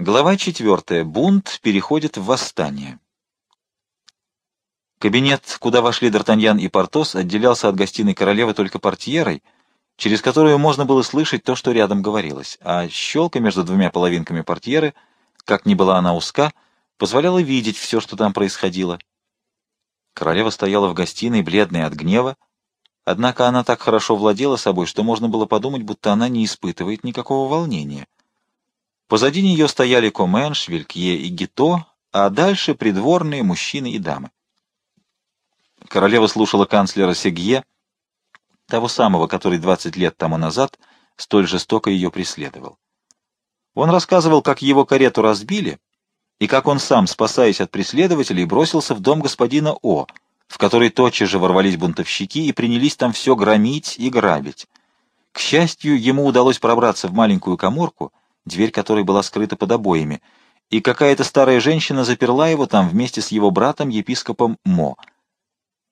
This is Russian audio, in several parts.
Глава четвертая. Бунт переходит в восстание. Кабинет, куда вошли Д'Артаньян и Портос, отделялся от гостиной королевы только портьерой, через которую можно было слышать то, что рядом говорилось, а щелка между двумя половинками портьеры, как ни была она узка, позволяла видеть все, что там происходило. Королева стояла в гостиной, бледная от гнева, однако она так хорошо владела собой, что можно было подумать, будто она не испытывает никакого волнения. Позади нее стояли Комен, Швелькье и Гито, а дальше придворные мужчины и дамы. Королева слушала канцлера Сегье, того самого, который 20 лет тому назад столь жестоко ее преследовал. Он рассказывал, как его карету разбили, и как он сам, спасаясь от преследователей, бросился в дом господина О, в который тотчас же ворвались бунтовщики и принялись там все громить и грабить. К счастью, ему удалось пробраться в маленькую коморку, дверь которой была скрыта под обоями, и какая-то старая женщина заперла его там вместе с его братом, епископом Мо.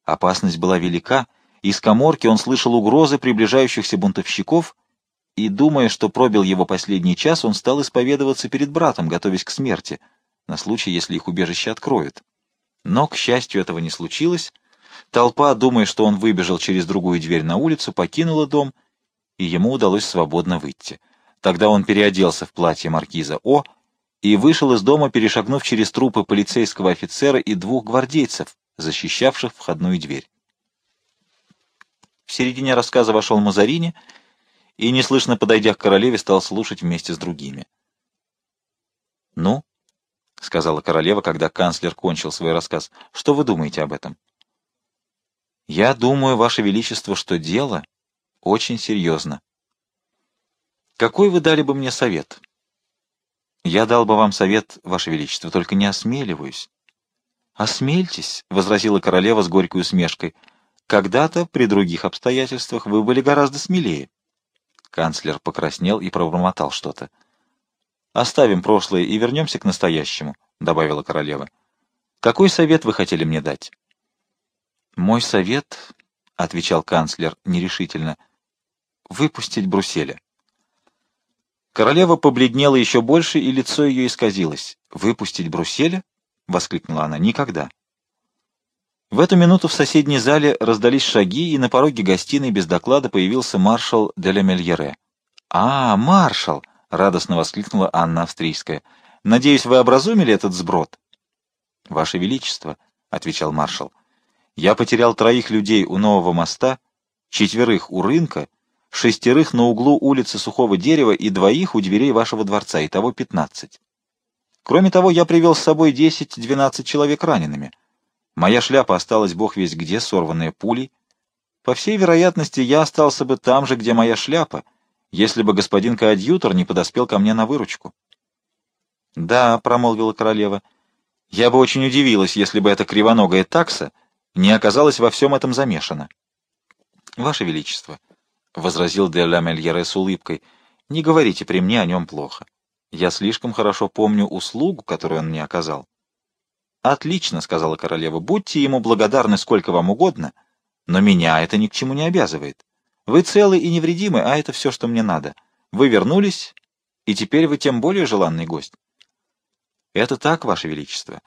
Опасность была велика, из коморки он слышал угрозы приближающихся бунтовщиков, и, думая, что пробил его последний час, он стал исповедоваться перед братом, готовясь к смерти, на случай, если их убежище откроют. Но, к счастью, этого не случилось. Толпа, думая, что он выбежал через другую дверь на улицу, покинула дом, и ему удалось свободно выйти. Тогда он переоделся в платье маркиза О и вышел из дома, перешагнув через трупы полицейского офицера и двух гвардейцев, защищавших входную дверь. В середине рассказа вошел Мазарини и, неслышно подойдя к королеве, стал слушать вместе с другими. «Ну?» — сказала королева, когда канцлер кончил свой рассказ. — Что вы думаете об этом? — Я думаю, Ваше Величество, что дело очень серьезно. Какой вы дали бы мне совет? Я дал бы вам совет, Ваше Величество, только не осмеливаюсь. Осмельтесь, — возразила королева с горькой усмешкой. Когда-то, при других обстоятельствах, вы были гораздо смелее. Канцлер покраснел и пробормотал что-то. Оставим прошлое и вернемся к настоящему, — добавила королева. Какой совет вы хотели мне дать? Мой совет, — отвечал канцлер нерешительно, — выпустить Брусселя. Королева побледнела еще больше, и лицо ее исказилось. «Выпустить Брусселя?» — воскликнула она. «Никогда». В эту минуту в соседней зале раздались шаги, и на пороге гостиной без доклада появился маршал де ля. «А, маршал!» — радостно воскликнула Анна Австрийская. «Надеюсь, вы образумили этот сброд?» «Ваше Величество», — отвечал маршал, — «я потерял троих людей у нового моста, четверых у рынка шестерых на углу улицы Сухого Дерева и двоих у дверей вашего дворца, итого пятнадцать. Кроме того, я привел с собой десять-двенадцать человек ранеными. Моя шляпа осталась бог весь где, сорванная пулей. По всей вероятности, я остался бы там же, где моя шляпа, если бы господин коадьютор не подоспел ко мне на выручку. — Да, — промолвила королева, — я бы очень удивилась, если бы эта кривоногая такса не оказалась во всем этом замешана. — Ваше Величество, —— возразил де ла с улыбкой, — не говорите при мне о нем плохо. Я слишком хорошо помню услугу, которую он мне оказал. — Отлично, — сказала королева, — будьте ему благодарны сколько вам угодно, но меня это ни к чему не обязывает. Вы целы и невредимы, а это все, что мне надо. Вы вернулись, и теперь вы тем более желанный гость. — Это так, Ваше Величество,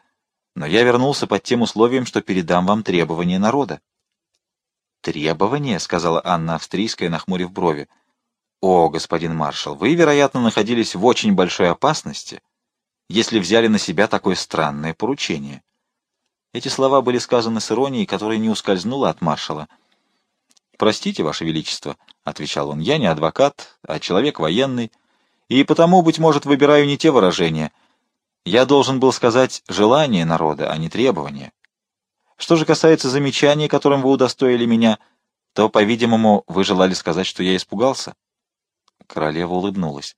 но я вернулся под тем условием, что передам вам требования народа. «Требование?» — сказала Анна Австрийская, нахмурив брови. «О, господин маршал, вы, вероятно, находились в очень большой опасности, если взяли на себя такое странное поручение». Эти слова были сказаны с иронией, которая не ускользнула от маршала. «Простите, Ваше Величество», — отвечал он, — «я не адвокат, а человек военный, и потому, быть может, выбираю не те выражения. Я должен был сказать желание народа, а не требование. Что же касается замечаний, которым вы удостоили меня, то, по-видимому, вы желали сказать, что я испугался. Королева улыбнулась.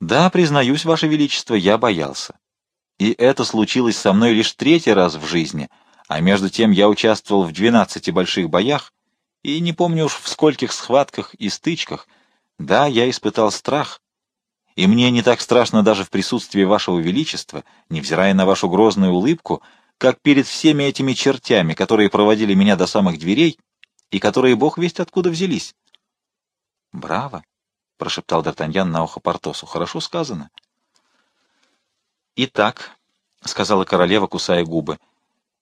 Да, признаюсь, Ваше Величество, я боялся. И это случилось со мной лишь третий раз в жизни, а между тем я участвовал в двенадцати больших боях, и не помню уж в скольких схватках и стычках. Да, я испытал страх, и мне не так страшно даже в присутствии Вашего Величества, невзирая на вашу грозную улыбку, как перед всеми этими чертями, которые проводили меня до самых дверей и которые бог весть откуда взялись. — Браво! — прошептал Д'Артаньян на ухо Портосу. — Хорошо сказано. «Итак», — сказала королева, кусая губы,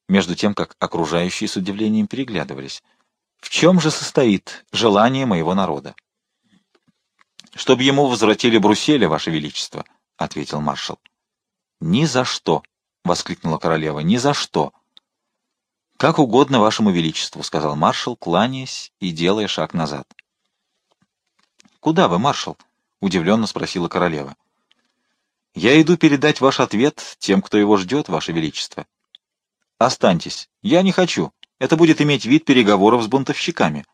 между тем, как окружающие с удивлением переглядывались, — «в чем же состоит желание моего народа?» «Чтобы ему возвратили Брусселя, Ваше Величество», — ответил маршал. «Ни за что!» — воскликнула королева. «Ни за что!» «Как угодно Вашему Величеству», — сказал маршал, кланяясь и делая шаг назад. «Куда вы, маршал?» — удивленно спросила королева. «Я иду передать ваш ответ тем, кто его ждет, Ваше Величество». «Останьтесь. Я не хочу. Это будет иметь вид переговоров с бунтовщиками».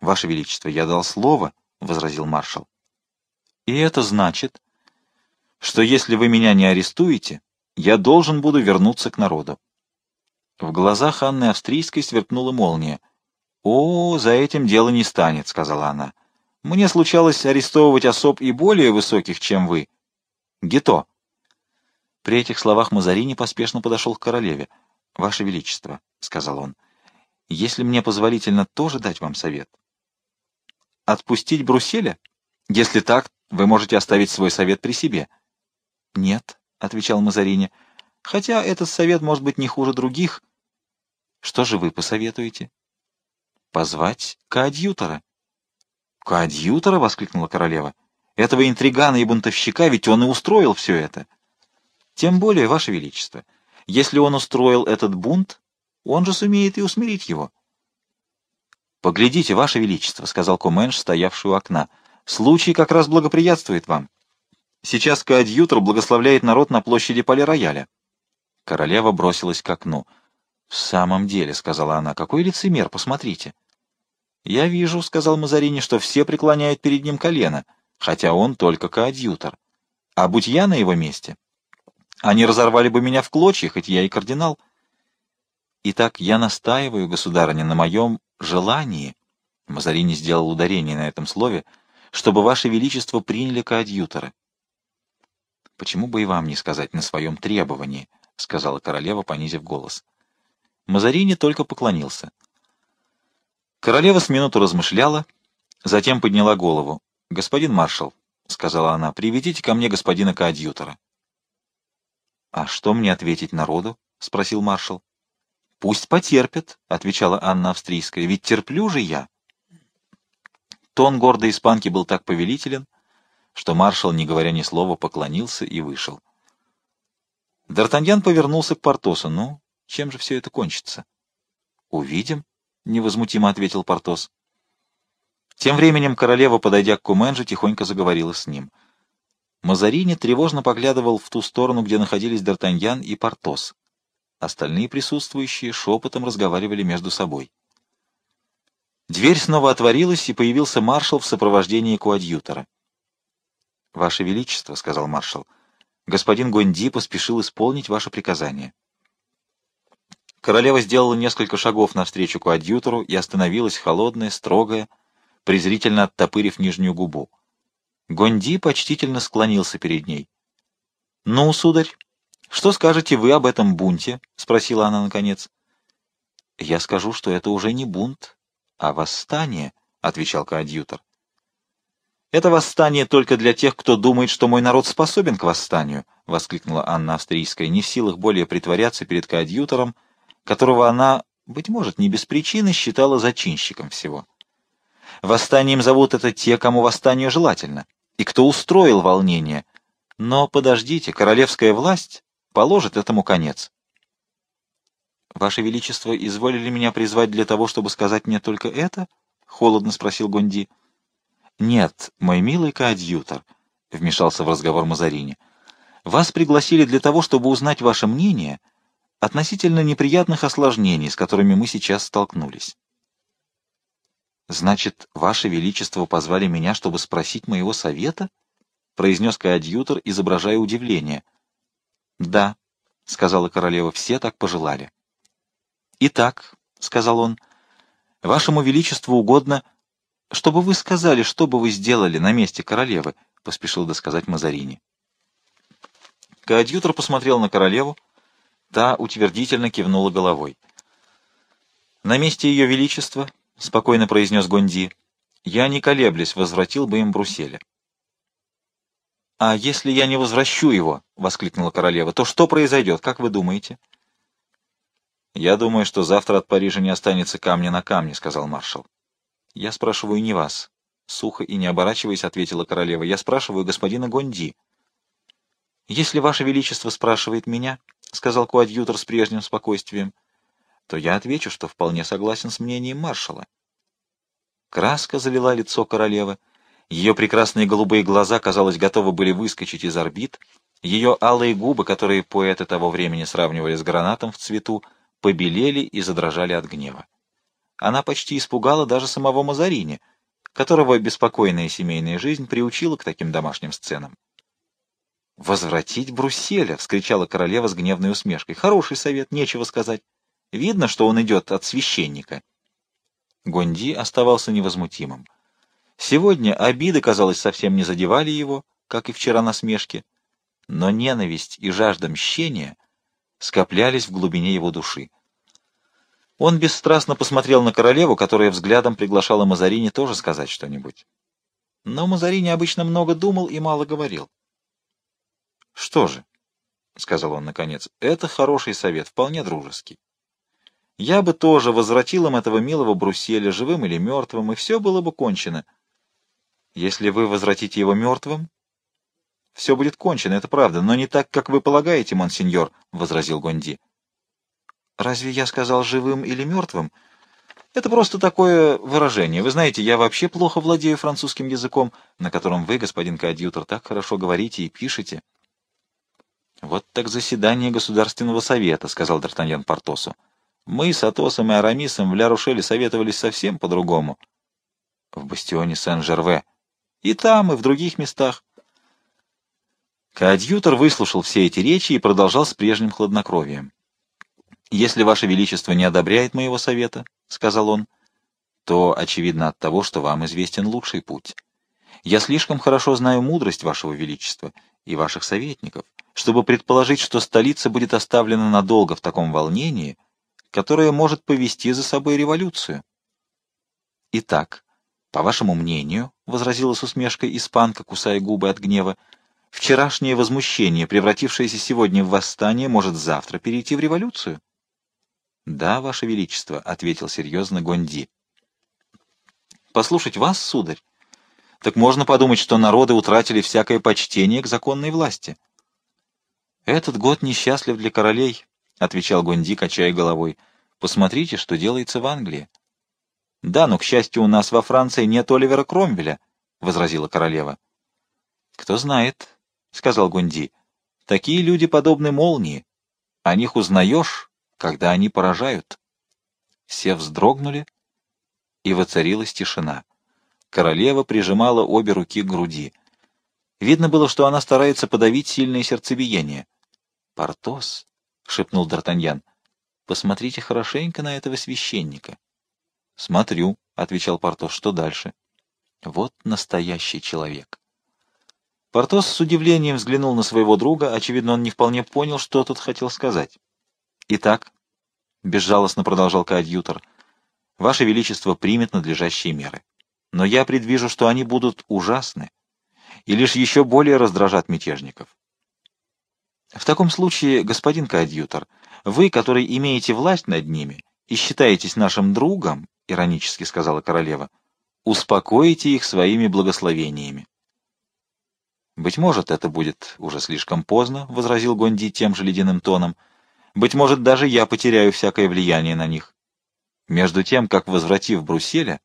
«Ваше Величество, я дал слово», — возразил маршал. «И это значит, что если вы меня не арестуете, я должен буду вернуться к народу». В глазах Анны Австрийской сверкнула молния. «О, за этим дело не станет», — сказала она. «Мне случалось арестовывать особ и более высоких, чем вы. Гито». При этих словах Мазарини поспешно подошел к королеве. «Ваше Величество», — сказал он, — «если мне позволительно тоже дать вам совет». «Отпустить Брусселя? Если так, вы можете оставить свой совет при себе». «Нет», — отвечал Мазарини, — Хотя этот совет может быть не хуже других. Что же вы посоветуете? Позвать коадьютора. Коадьютора? — воскликнула королева. Этого интригана и бунтовщика, ведь он и устроил все это. Тем более, Ваше Величество, если он устроил этот бунт, он же сумеет и усмирить его. «Поглядите, Ваше Величество», — сказал Коменш, стоявший у окна, — «случай как раз благоприятствует вам. Сейчас коадьютор благословляет народ на площади Пале-Рояля. Королева бросилась к окну. — В самом деле, — сказала она, — какой лицемер, посмотрите. — Я вижу, — сказал Мазарини, — что все преклоняют перед ним колено, хотя он только коадьютор. А будь я на его месте, они разорвали бы меня в клочья, хоть я и кардинал. Итак, я настаиваю, государыня, на моем желании, — Мазарини сделал ударение на этом слове, — чтобы ваше величество приняли коадьютора. Почему бы и вам не сказать на своем требовании? — сказала королева, понизив голос. Мазарини только поклонился. Королева с минуту размышляла, затем подняла голову. — Господин маршал, — сказала она, — приведите ко мне господина коадьютора. — А что мне ответить народу? — спросил маршал. — Пусть потерпят, — отвечала Анна Австрийская, — ведь терплю же я. Тон гордой испанки был так повелителен, что маршал, не говоря ни слова, поклонился и вышел. Д'Артаньян повернулся к Портосу. «Ну, чем же все это кончится?» «Увидим», — невозмутимо ответил Портос. Тем временем королева, подойдя к Куменджи, тихонько заговорила с ним. Мазарини тревожно поглядывал в ту сторону, где находились Д'Артаньян и Портос. Остальные присутствующие шепотом разговаривали между собой. Дверь снова отворилась, и появился маршал в сопровождении коадьютора. «Ваше Величество», — сказал маршал, — Господин Гонди поспешил исполнить ваше приказание. Королева сделала несколько шагов навстречу коадьютору и остановилась холодная, строгая, презрительно оттопырив нижнюю губу. Гонди почтительно склонился перед ней. — Ну, сударь, что скажете вы об этом бунте? — спросила она наконец. — Я скажу, что это уже не бунт, а восстание, — отвечал коадьютор. «Это восстание только для тех, кто думает, что мой народ способен к восстанию», — воскликнула Анна Австрийская, не в силах более притворяться перед коадьютором, которого она, быть может, не без причины считала зачинщиком всего. Восстанием зовут это те, кому восстание желательно, и кто устроил волнение. Но подождите, королевская власть положит этому конец. «Ваше Величество изволили меня призвать для того, чтобы сказать мне только это?» — холодно спросил Гонди. — «Нет, мой милый коадьютор», — вмешался в разговор Мазарини, — «вас пригласили для того, чтобы узнать ваше мнение относительно неприятных осложнений, с которыми мы сейчас столкнулись». «Значит, ваше величество позвали меня, чтобы спросить моего совета?» — произнес коадьютор, изображая удивление. «Да», — сказала королева, — «все так пожелали». «Итак», — сказал он, — «вашему величеству угодно...» чтобы вы сказали, что бы вы сделали на месте королевы, — поспешил досказать Мазарини. Коадьютор посмотрел на королеву, та утвердительно кивнула головой. «На месте ее величества», — спокойно произнес Гонди, — «я, не колеблясь, возвратил бы им Брусселя». «А если я не возвращу его?» — воскликнула королева. «То что произойдет, как вы думаете?» «Я думаю, что завтра от Парижа не останется камня на камне», — сказал маршал. «Я спрашиваю не вас». Сухо и не оборачиваясь, ответила королева. «Я спрашиваю господина Гонди». «Если ваше величество спрашивает меня», — сказал коадьютор с прежним спокойствием, — то я отвечу, что вполне согласен с мнением маршала. Краска залила лицо королевы. Ее прекрасные голубые глаза, казалось, готовы были выскочить из орбит. Ее алые губы, которые поэты того времени сравнивали с гранатом в цвету, побелели и задрожали от гнева. Она почти испугала даже самого Мазарини, которого беспокойная семейная жизнь приучила к таким домашним сценам. «Возвратить Брусселя!» — вскричала королева с гневной усмешкой. «Хороший совет, нечего сказать. Видно, что он идет от священника». Гонди оставался невозмутимым. Сегодня обиды, казалось, совсем не задевали его, как и вчера насмешки, но ненависть и жажда мщения скоплялись в глубине его души. Он бесстрастно посмотрел на королеву, которая взглядом приглашала Мазарини тоже сказать что-нибудь. Но Мазарини обычно много думал и мало говорил. «Что же?» — сказал он наконец. «Это хороший совет, вполне дружеский. Я бы тоже возвратил им этого милого Брусселя, живым или мертвым, и все было бы кончено. Если вы возвратите его мертвым, все будет кончено, это правда, но не так, как вы полагаете, монсеньор, — возразил Гонди. Разве я сказал живым или мертвым? Это просто такое выражение. Вы знаете, я вообще плохо владею французским языком, на котором вы, господин коадьютор, так хорошо говорите и пишете. Вот так заседание Государственного совета, — сказал Д'Артаньян Портосу. Мы с Атосом и Арамисом в Ля-Рушеле советовались совсем по-другому. В бастионе Сен-Жерве. И там, и в других местах. Коадьютор выслушал все эти речи и продолжал с прежним хладнокровием. «Если Ваше Величество не одобряет моего совета, — сказал он, — то, очевидно, от того, что вам известен лучший путь. Я слишком хорошо знаю мудрость Вашего Величества и Ваших советников, чтобы предположить, что столица будет оставлена надолго в таком волнении, которое может повести за собой революцию. Итак, по вашему мнению, — возразила с усмешкой испанка, кусая губы от гнева, — вчерашнее возмущение, превратившееся сегодня в восстание, может завтра перейти в революцию? — Да, ваше величество, — ответил серьезно Гонди. — Послушать вас, сударь, так можно подумать, что народы утратили всякое почтение к законной власти. Этот год несчастлив для королей, — отвечал Гонди, качая головой. — Посмотрите, что делается в Англии. «Да, но, к счастью, у нас во Франции нет Оливера Кромвеля», — возразила королева. «Кто знает», — сказал Гунди, — «такие люди подобны молнии. О них узнаешь, когда они поражают». Все вздрогнули, и воцарилась тишина. Королева прижимала обе руки к груди. Видно было, что она старается подавить сильное сердцебиение. «Портос», — шепнул Д'Артаньян, — «посмотрите хорошенько на этого священника». «Смотрю», — отвечал Портос, — «что дальше?» «Вот настоящий человек». Портос с удивлением взглянул на своего друга, очевидно, он не вполне понял, что тут хотел сказать. «Итак», — безжалостно продолжал коадьютор, — «Ваше Величество примет надлежащие меры. Но я предвижу, что они будут ужасны и лишь еще более раздражат мятежников. В таком случае, господин коадьютор, вы, который имеете власть над ними и считаетесь нашим другом, — иронически сказала королева, — успокоите их своими благословениями. «Быть может, это будет уже слишком поздно», — возразил Гонди тем же ледяным тоном. «Быть может, даже я потеряю всякое влияние на них. Между тем, как возвратив Брусселя,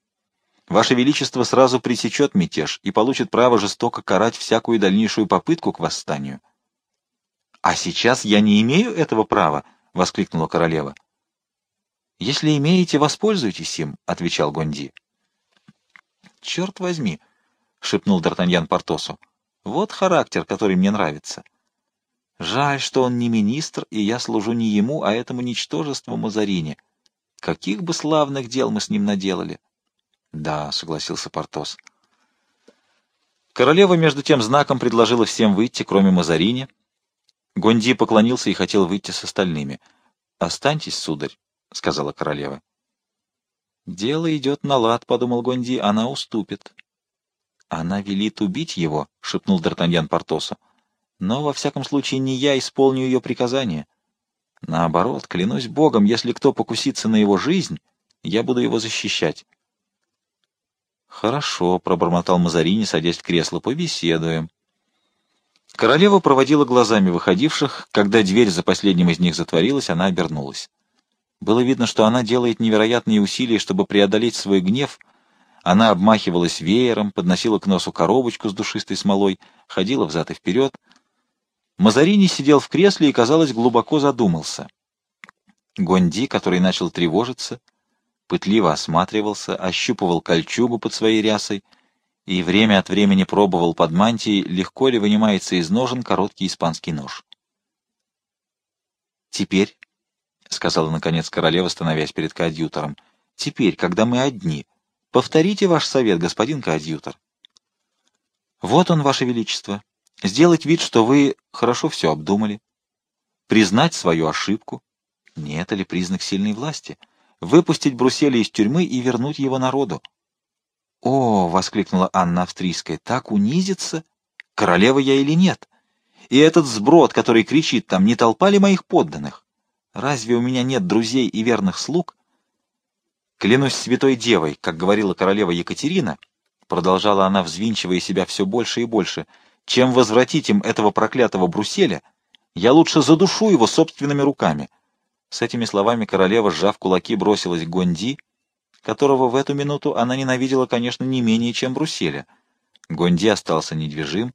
Ваше Величество сразу пресечет мятеж и получит право жестоко карать всякую дальнейшую попытку к восстанию». «А сейчас я не имею этого права!» — воскликнула королева. «Если имеете, воспользуйтесь им», — отвечал Гонди. «Черт возьми», — шепнул Д'Артаньян Портосу, — «вот характер, который мне нравится. Жаль, что он не министр, и я служу не ему, а этому ничтожеству Мазарине. Каких бы славных дел мы с ним наделали!» «Да», — согласился Портос. Королева между тем знаком предложила всем выйти, кроме Мазарини. Гонди поклонился и хотел выйти с остальными. «Останьтесь, сударь», — сказала королева. «Дело идет на лад», — подумал Гонди, — «она уступит». «Она велит убить его», — шепнул Д'Артаньян Портосу. «Но, во всяком случае, не я исполню ее приказание. Наоборот, клянусь Богом, если кто покусится на его жизнь, я буду его защищать». «Хорошо», — пробормотал Мазарини, садясь в кресло, — «побеседуем». Королева проводила глазами выходивших. Когда дверь за последним из них затворилась, она обернулась. Было видно, что она делает невероятные усилия, чтобы преодолеть свой гнев. Она обмахивалась веером, подносила к носу коробочку с душистой смолой, ходила взад и вперед. Мазарини сидел в кресле и, казалось, глубоко задумался. Гонди, который начал тревожиться, пытливо осматривался, ощупывал кольчугу под своей рясой и время от времени пробовал под мантией, легко ли вынимается из ножен короткий испанский нож. «Теперь», — сказала наконец королева, становясь перед коадьютором, — «теперь, когда мы одни, повторите ваш совет, господин коадьютор». «Вот он, ваше величество. Сделать вид, что вы хорошо все обдумали. Признать свою ошибку. Не это ли признак сильной власти?» выпустить Бруселя из тюрьмы и вернуть его народу. «О!» — воскликнула Анна Австрийская. «Так унизится? Королева я или нет? И этот сброд, который кричит там, не толпа ли моих подданных? Разве у меня нет друзей и верных слуг?» «Клянусь святой девой, как говорила королева Екатерина», — продолжала она, взвинчивая себя все больше и больше, «чем возвратить им этого проклятого Бруселя, я лучше задушу его собственными руками». С этими словами королева, сжав кулаки, бросилась к Гонди, которого в эту минуту она ненавидела, конечно, не менее, чем Брусселя. Гонди остался недвижим,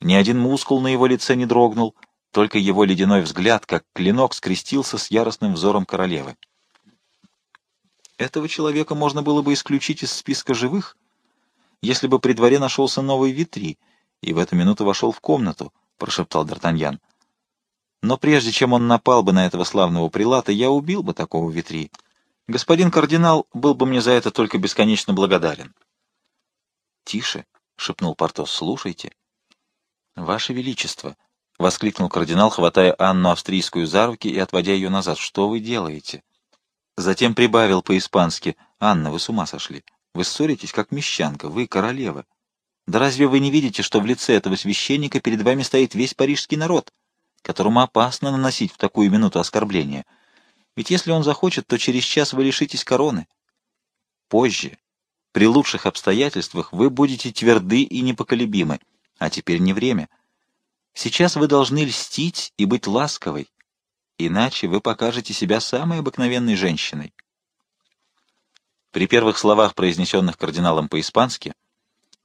ни один мускул на его лице не дрогнул, только его ледяной взгляд, как клинок, скрестился с яростным взором королевы. Этого человека можно было бы исключить из списка живых, если бы при дворе нашелся новый витри, и в эту минуту вошел в комнату, — прошептал Д'Артаньян. Но прежде чем он напал бы на этого славного прилата, я убил бы такого ветри. Господин кардинал был бы мне за это только бесконечно благодарен. — Тише, — шепнул Портос, — слушайте. — Ваше Величество, — воскликнул кардинал, хватая Анну Австрийскую за руки и отводя ее назад, — что вы делаете? Затем прибавил по-испански, — Анна, вы с ума сошли. Вы ссоритесь, как мещанка, вы королева. Да разве вы не видите, что в лице этого священника перед вами стоит весь парижский народ? — которому опасно наносить в такую минуту оскорбления. Ведь если он захочет, то через час вы лишитесь короны. Позже, при лучших обстоятельствах, вы будете тверды и непоколебимы, а теперь не время. Сейчас вы должны льстить и быть ласковой, иначе вы покажете себя самой обыкновенной женщиной. При первых словах, произнесенных кардиналом по-испански,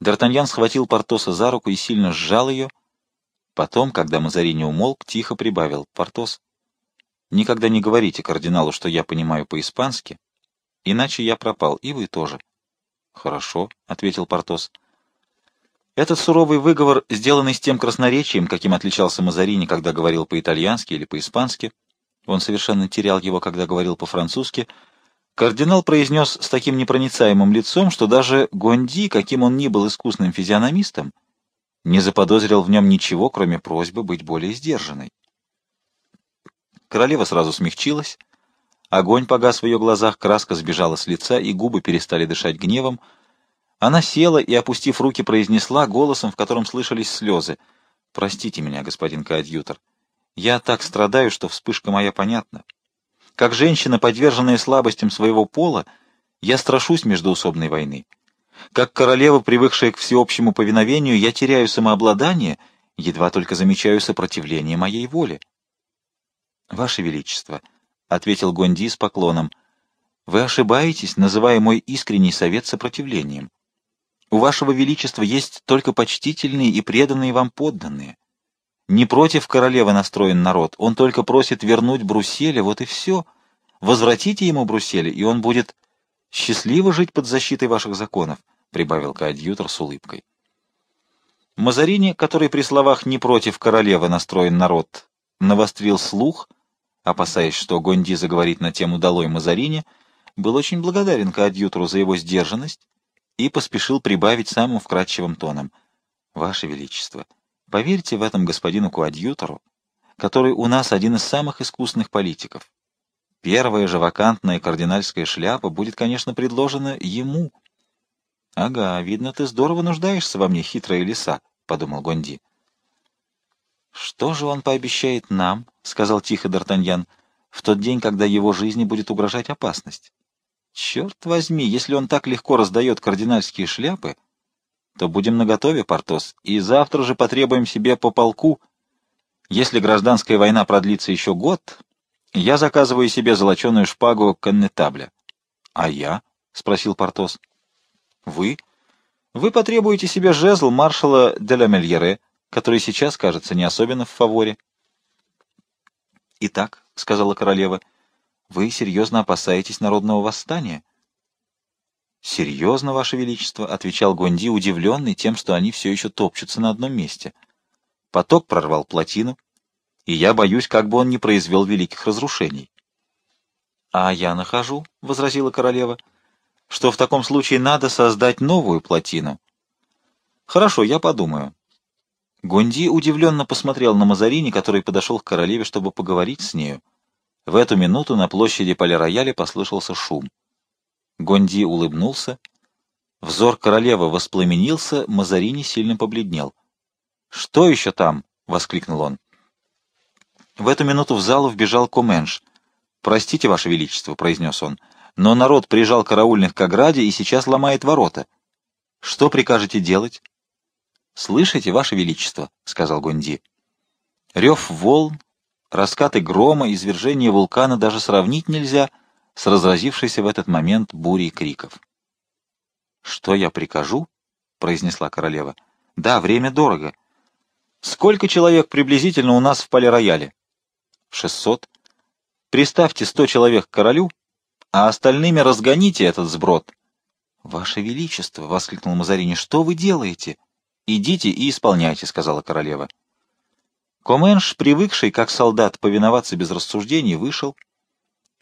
Д'Артаньян схватил Портоса за руку и сильно сжал ее, Потом, когда Мазарини умолк, тихо прибавил. «Портос, никогда не говорите кардиналу, что я понимаю по-испански, иначе я пропал, и вы тоже». «Хорошо», — ответил Портос. Этот суровый выговор, сделанный с тем красноречием, каким отличался Мазарини, когда говорил по-итальянски или по-испански, он совершенно терял его, когда говорил по-французски, кардинал произнес с таким непроницаемым лицом, что даже Гонди, каким он ни был искусным физиономистом, не заподозрил в нем ничего, кроме просьбы быть более сдержанной. Королева сразу смягчилась, огонь погас в ее глазах, краска сбежала с лица, и губы перестали дышать гневом. Она села и, опустив руки, произнесла голосом, в котором слышались слезы. «Простите меня, господин коадьютор. Я так страдаю, что вспышка моя понятна. Как женщина, подверженная слабостям своего пола, я страшусь междоусобной войны. Как королева, привыкшая к всеобщему повиновению, я теряю самообладание, едва только замечаю сопротивление моей воле. «Ваше Величество», — ответил Гонди с поклоном, — «вы ошибаетесь, называя мой искренний совет сопротивлением. У Вашего Величества есть только почтительные и преданные вам подданные. Не против королевы настроен народ, он только просит вернуть Брусселя, вот и все. Возвратите ему Брусселя, и он будет счастливо жить под защитой ваших законов. — прибавил коадьютор с улыбкой. Мазарини, который при словах «не против королевы» настроен народ, навострил слух, опасаясь, что Гонди заговорит на тему «Долой Мазарини», был очень благодарен коадьютору за его сдержанность и поспешил прибавить самым вкрадчивым тоном. «Ваше Величество, поверьте в этом господину коадьютору, который у нас один из самых искусных политиков. Первая же вакантная кардинальская шляпа будет, конечно, предложена ему». — Ага, видно, ты здорово нуждаешься во мне, хитрая лиса, — подумал Гонди. — Что же он пообещает нам, — сказал тихо Д'Артаньян, — в тот день, когда его жизни будет угрожать опасность? Черт возьми, если он так легко раздает кардинальские шляпы, то будем наготове, Портос, и завтра же потребуем себе по полку. Если гражданская война продлится еще год, я заказываю себе золоченую шпагу коннетабля. — А я? — спросил Портос. — Вы? Вы потребуете себе жезл маршала де ла Мельере, который сейчас, кажется, не особенно в фаворе. — Итак, — сказала королева, — вы серьезно опасаетесь народного восстания? — Серьезно, Ваше Величество, — отвечал Гонди, удивленный тем, что они все еще топчутся на одном месте. Поток прорвал плотину, и я боюсь, как бы он не произвел великих разрушений. — А я нахожу, — возразила королева, — что в таком случае надо создать новую плотину. — Хорошо, я подумаю. Гонди удивленно посмотрел на Мазарини, который подошел к королеве, чтобы поговорить с нею. В эту минуту на площади Поля-Рояля послышался шум. Гонди улыбнулся. Взор королевы воспламенился, Мазарини сильно побледнел. «Что еще там?» — воскликнул он. В эту минуту в залу вбежал Коменш. «Простите, Ваше Величество», — произнес он, — «но народ прижал караульных к ограде и сейчас ломает ворота. Что прикажете делать?» «Слышите, Ваше Величество», — сказал Гонди. Рев волн, раскаты грома, извержение вулкана даже сравнить нельзя с разразившейся в этот момент бурей криков. «Что я прикажу?» — произнесла королева. «Да, время дорого. Сколько человек приблизительно у нас в поле-рояле?» «Шестьсот. Приставьте сто человек к королю, а остальными разгоните этот сброд». «Ваше Величество!» — воскликнул Мазарини. «Что вы делаете?» «Идите и исполняйте», — сказала королева. Коменш, привыкший, как солдат, повиноваться без рассуждений, вышел.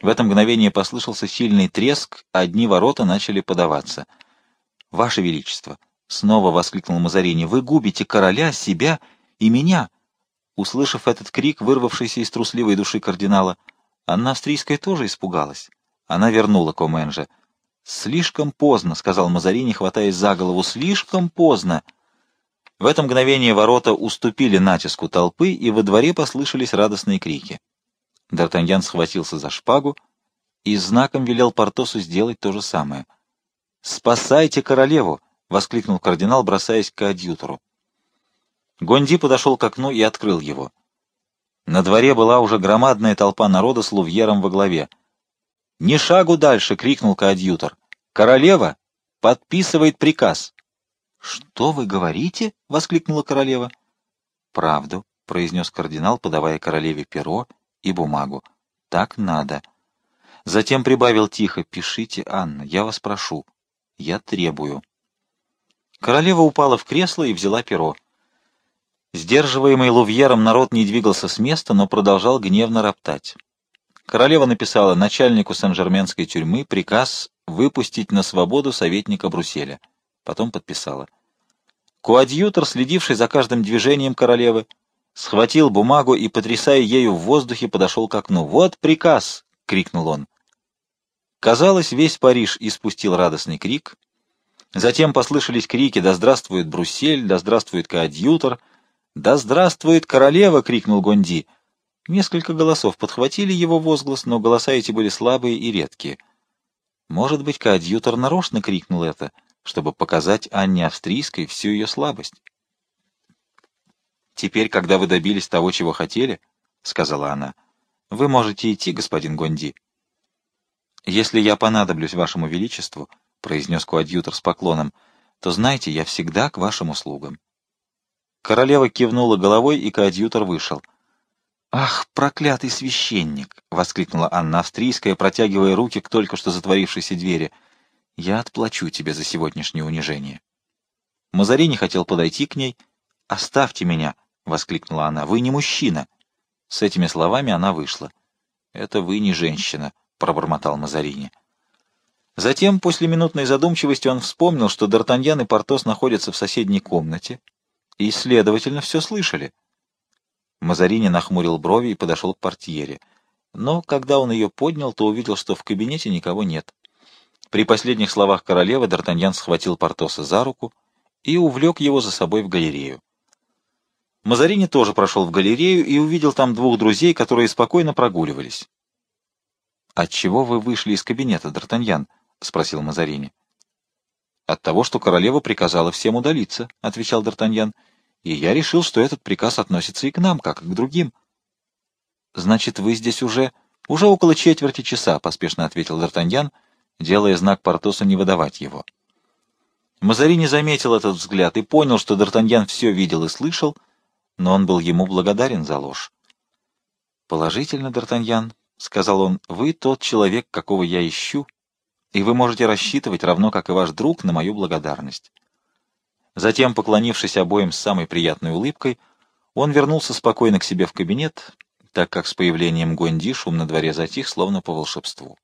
В это мгновение послышался сильный треск, одни ворота начали подаваться. «Ваше Величество!» — снова воскликнул Мазарини. «Вы губите короля, себя и меня!» Услышав этот крик, вырвавшийся из трусливой души кардинала, Анна Австрийская тоже испугалась. Она вернула Коменжа. «Слишком поздно», — сказал Мазарини, хватаясь за голову, — «слишком поздно». В это мгновение ворота уступили натиску толпы, и во дворе послышались радостные крики. Д'Артаньян схватился за шпагу и знаком велел Портосу сделать то же самое. «Спасайте королеву!» — воскликнул кардинал, бросаясь к адъютору. Гонди подошел к окну и открыл его. На дворе была уже громадная толпа народа с лувьером во главе. «Ни шагу дальше!» — крикнул коадьютор. «Королева подписывает приказ!» «Что вы говорите?» — воскликнула королева. «Правду», — произнес кардинал, подавая королеве перо и бумагу. «Так надо». Затем прибавил тихо, «Пишите, Анна, я вас прошу. Я требую». Королева упала в кресло и взяла перо. Сдерживаемый Лувьером народ не двигался с места, но продолжал гневно роптать. Королева написала начальнику Сен-Жерменской тюрьмы приказ выпустить на свободу советника Бруселя потом подписала. Коадьютор, следивший за каждым движением королевы, схватил бумагу и, потрясая ею в воздухе, подошел к окну. «Вот приказ!» — крикнул он. Казалось, весь Париж испустил радостный крик. Затем послышались крики «Да здравствует Бруссель! Да здравствует коадьютор!» «Да здравствует королева!» — крикнул Гонди. Несколько голосов подхватили его возглас, но голоса эти были слабые и редкие. Может быть, коадьютор нарочно крикнул это — чтобы показать Анне Австрийской всю ее слабость. «Теперь, когда вы добились того, чего хотели, — сказала она, — вы можете идти, господин Гонди. Если я понадоблюсь вашему величеству, — произнес коадьютор с поклоном, — то знайте, я всегда к вашим услугам. Королева кивнула головой, и коадьютор вышел. «Ах, проклятый священник!» — воскликнула Анна Австрийская, протягивая руки к только что затворившейся двери — я отплачу тебе за сегодняшнее унижение. Мазарини хотел подойти к ней. «Оставьте меня!» — воскликнула она. «Вы не мужчина!» С этими словами она вышла. «Это вы не женщина», — пробормотал Мазарини. Затем, после минутной задумчивости, он вспомнил, что Д'Артаньян и Портос находятся в соседней комнате и, следовательно, все слышали. Мазарини нахмурил брови и подошел к портьере. Но, когда он ее поднял, то увидел, что в кабинете никого нет. При последних словах королевы Д'Артаньян схватил Портоса за руку и увлек его за собой в галерею. Мазарини тоже прошел в галерею и увидел там двух друзей, которые спокойно прогуливались. «Отчего вы вышли из кабинета, Д'Артаньян?» — спросил Мазарини. «От того, что королева приказала всем удалиться», — отвечал Д'Артаньян, — «и я решил, что этот приказ относится и к нам, как и к другим». «Значит, вы здесь уже...» «Уже около четверти часа», — поспешно ответил Д'Артаньян, делая знак Портосу не выдавать его. Мазарини заметил этот взгляд и понял, что Д'Артаньян все видел и слышал, но он был ему благодарен за ложь. «Положительно, Д'Артаньян», — сказал он, — «вы тот человек, какого я ищу, и вы можете рассчитывать, равно как и ваш друг, на мою благодарность». Затем, поклонившись обоим с самой приятной улыбкой, он вернулся спокойно к себе в кабинет, так как с появлением Гонди шум на дворе затих, словно по волшебству.